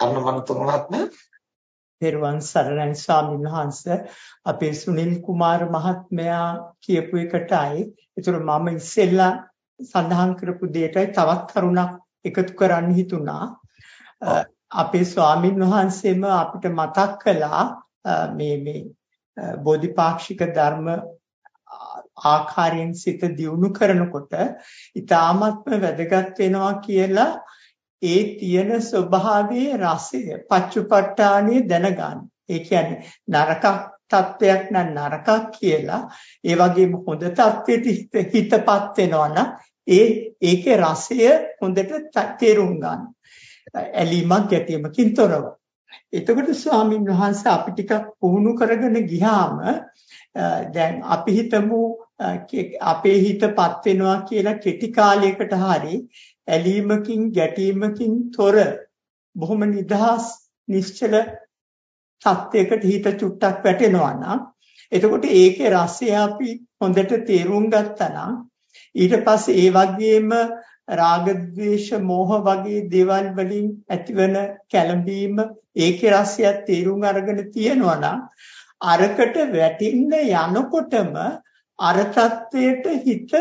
අරුණමනතුංග මහත්මයා පෙරවන් සරණයි ස්වාමීන් වහන්සේ. අපේ සුනිල් කුමාර මහත්මයා කියපු එකටයි. ඒතර මම ඉස්සෙල්ලා සඳහන් කරපු දෙයටයි තවත් කරුණක් එකතු කරන්න හිතුණා. අපේ ස්වාමීන් වහන්සේම අපිට මතක් කළා මේ මේ බෝධිපාක්ෂික ධර්ම ආකාරයෙන් සිත දියුණු කරනකොට ඊ타ත්ම වැදගත් වෙනවා කියලා ඒ තියෙන ස්වභාවයේ රසය පච්චුපට්ඨානිය දැනගන්න. ඒ කියන්නේ නරක තත්වයක් නම් නරකක් කියලා ඒ වගේම හොඳ තත්වෙට හිතපත් වෙනවා ඒ ඒකේ රසය හොඳට තේරුම් ගන්න. ඇලීමක් ගැටීමකින් තොරව. එතකොට ස්වාමින් වහන්සේ අපි ටිකක් පුහුණු කරගෙන ගියාම දැන් අපි හිතමු අපේ හිතපත් වෙනවා කියලා කෙටි කාලයකට හරි ඇලීමකින් ගැටීමකින් තොර බොහොම නිදහස් නිශ්චල තත්යකට හිත චුට්ටක් වැටෙනවා නම් එතකොට ඒකේ රසය අපි හොඳට තේරුම් ගත්තා නම් ඊට පස්සේ ඒ වගේම රාග ద్వේෂ මෝහ වගේ දේවල් වලින් ඇතිවන කැළඹීම ඒකේ රසය තේරුම් අරගෙන තියෙනවා නම් අරකට වැටින්න යනකොටම අර தත්වයට හිත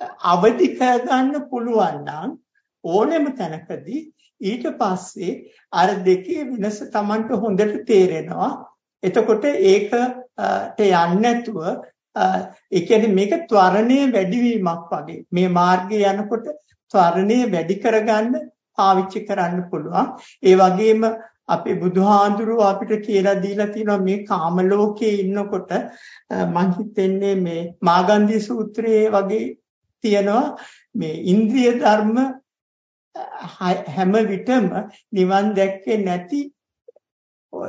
අවදි කරගන්න පුළුවන් නම් ඕනෙම තැනකදී ඊට පස්සේ අර දෙකේ වෙනස Tamanට හොඳට තේරෙනවා. එතකොට ඒකට යන්නේ නැතුව ඒ කියන්නේ මේක ත්වරණය වැඩිවීමක් වගේ. මේ මාර්ගයේ යනකොට ත්වරණය වැඩි කරගන්න පාවිච්චි කරන්න පුළුවන්. ඒ වගේම අපේ බුදුහාඳුරුව අපිට කියලා දීලා තියෙනවා මේ කාම ලෝකයේ ඉන්නකොට මං හිතන්නේ මේ මාගන්ධි සූත්‍රයේ වගේ තියෙනවා මේ ඉන්ද්‍රිය ධර්ම හැම විටම නිවන් දැක්කේ නැති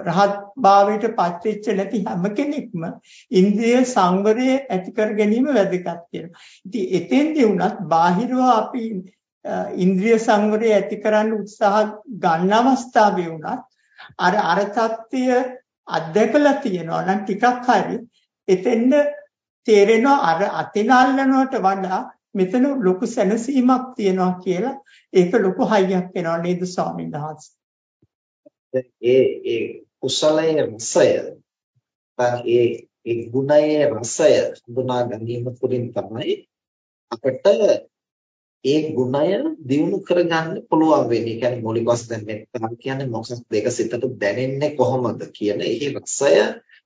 රහත් භාවයට පත්වෙච්ච නැති හැම කෙනෙක්ම ඉන්ද්‍රිය සංවරය ඇති කර ගැනීම වැදගත් කියලා. ඉතින් එතෙන්දී වුණත් බාහිරව අපි ඉන්ද්‍රිය සංවරය ඇති කරන්න උත්සාහ ගන්න අවස්ථාවේ වුණත් අර අර தත්ත්වය අත්දැකලා තියෙනවා නම් ටිකක් හරි එතෙන්ද තේරෙනවා අර අතින අල්ලනවට වඩා මෙතන ලොකු සැනසීමක් තියෙනවා කියලා ඒක ලොකු හයියක් වෙනවා නේද ස්වාමීන් වහන්සේ. ඒ ඒ කුසලයේ රසය ඒ ඒ ගුණයේ රසය හඳුනා ගැනීම තුළින් තමයි අපිට ඒ ගුණය දියුණු කරගන්න පුළුවන් වෙන්නේ. ඒ කියන්නේ මූලික වශයෙන් මෙතන කියන්නේ මොකක්ද දෙක සිතට දැනෙන්නේ කොහොමද කියන ඒ රසය,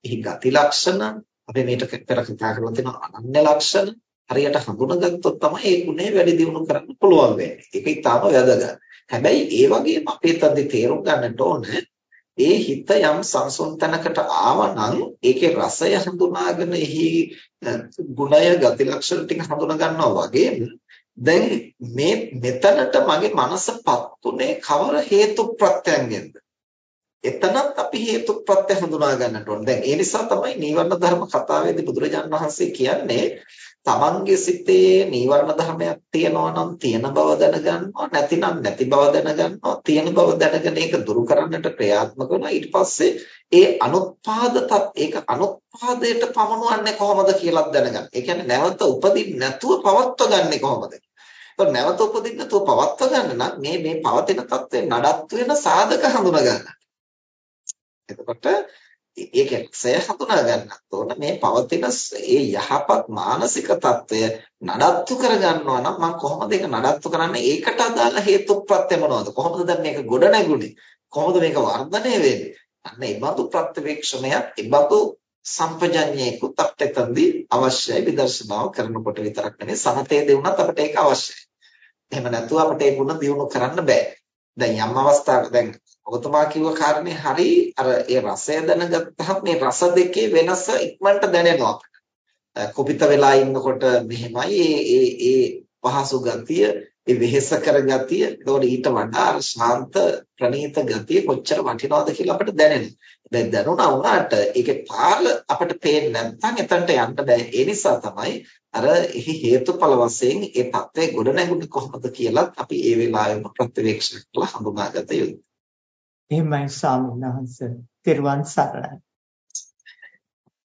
එහි ගති ලක්ෂණ අපි මේක පෙර කතා කරලා තියෙන අනන්‍ය ලක්ෂණ හරියට හඳුනාගත්තොත් තමයි ඒ ගුණය වැඩි දියුණු කරන්න පුළුවන් වෙන්නේ. ඒක ඉතාම වැදගත්. හැබැයි ඒ වගේම අපේ තද්දි තේරුම් ගන්නට ඕන ඒ හිත යම් සංසුන් තැනකට ආවනම් ඒකේ රසය හඳුනාගෙන එහි ගුණය ගති ලක්ෂණ ටික හඳුනා ගන්නවා වගේම දැන් මේ මෙතනට මගේ මනසපත් උනේ කවර හේතු ප්‍රත්‍යයෙන්ද එතනත් අපි හේතු ප්‍රත්‍ය හඳුනා ගන්නට ඕන. දැන් ඒ නිසා තමයි නීවරණ ධර්ම කතාවේදී බුදුරජාණන් වහන්සේ කියන්නේ තමන්ගේ සිතේ නීවරණ ධර්මයක් තියෙනවා නම් තියෙන බව දැනගන්නවා නැතිනම් නැති බව දැනගන්නවා තියෙන බව දැනගෙන ඒක දුරු කරන්නට ක්‍රියාත්මක වෙනවා ඊට පස්සේ ඒ අනුත්පාදතත් ඒක අනුත්පාදයට පමනවන්නේ කොහොමද කියලා දැනගන්න. ඒ කියන්නේ නැවත උපදින්න නැතුව පවත්ව ගන්නෙ කොහොමද? ඒක නැවත උපදින්න නැතුව පවත්ව ගන්න නම් මේ මේ පවතින தත්ත්වේ නඩත්තු වෙන සාධක හඳුනා ගන්න. එතකොට ඒ කියන්නේ හඳුනා ගන්නත් ඕන. මේ පවතින ඒ යහපත් මානසික తত্ত্বය නඩත්තු කර ගන්නවා නම් මම කොහොමද ඒක නඩත්තු කරන්නේ? ඒකට අදාළ හේතුප්‍රත්‍ය මොනවද? කොහොමද දැන් මේක ගොඩ නැගුණේ කොහොමද මේක වර්ධනය වෙන්නේ? අන්න ඒ බඳු ප්‍රත්‍යවේක්ෂණයක් ඒ බඳු සම්පජඤ්ඤයකුත් අපිට එතනදී අවශ්‍යයි. විදර්ශනාව කරනකොට විතරක් නෙවෙයි සමතේ දෙවුණත් අපිට ඒක අවශ්‍යයි. එහෙම නැතුව අපිට ඒ ගුණ දියුණු කරන්න බෑ. දැන් යම් අවස්ථාවක දැන් ඔබතුමා කිව්ව කාරණේ හරි අර ඒ රසය දැනගත්තහම මේ රස දෙකේ වෙනස ඉක්මනට දැනෙනවා කුපිත වෙලා ඉන්නකොට මෙහෙමයි ඒ ඒ ඒ පහසු ගතිය ඒ වෙහෙස කර ගතිය ඒතකොට ඊට වඩා අර ශාන්ත ප්‍රණීත ගතිය කොච්චර වටිනවද කියලා අපිට දැනෙනවා. දැන් දැනුණා වුණාට ඒකේ පාල අපිට පේන්නේ නැත්නම් එතනට යන්න බෑ. ඒ නිසා තමයි අර එහි හේතුඵල වශයෙන් ඒ தත්ත්වය ගොඩ නැගුණේ කොහොමද කියලා අපි ඒ වෙලාවෙම ප්‍රත්‍යවේක්ෂ කරලා හඳුනාගත යුතුයි. එහෙමයි ස්වාමීන් වහන්සේ. ත්‍රිවන් සරණයි.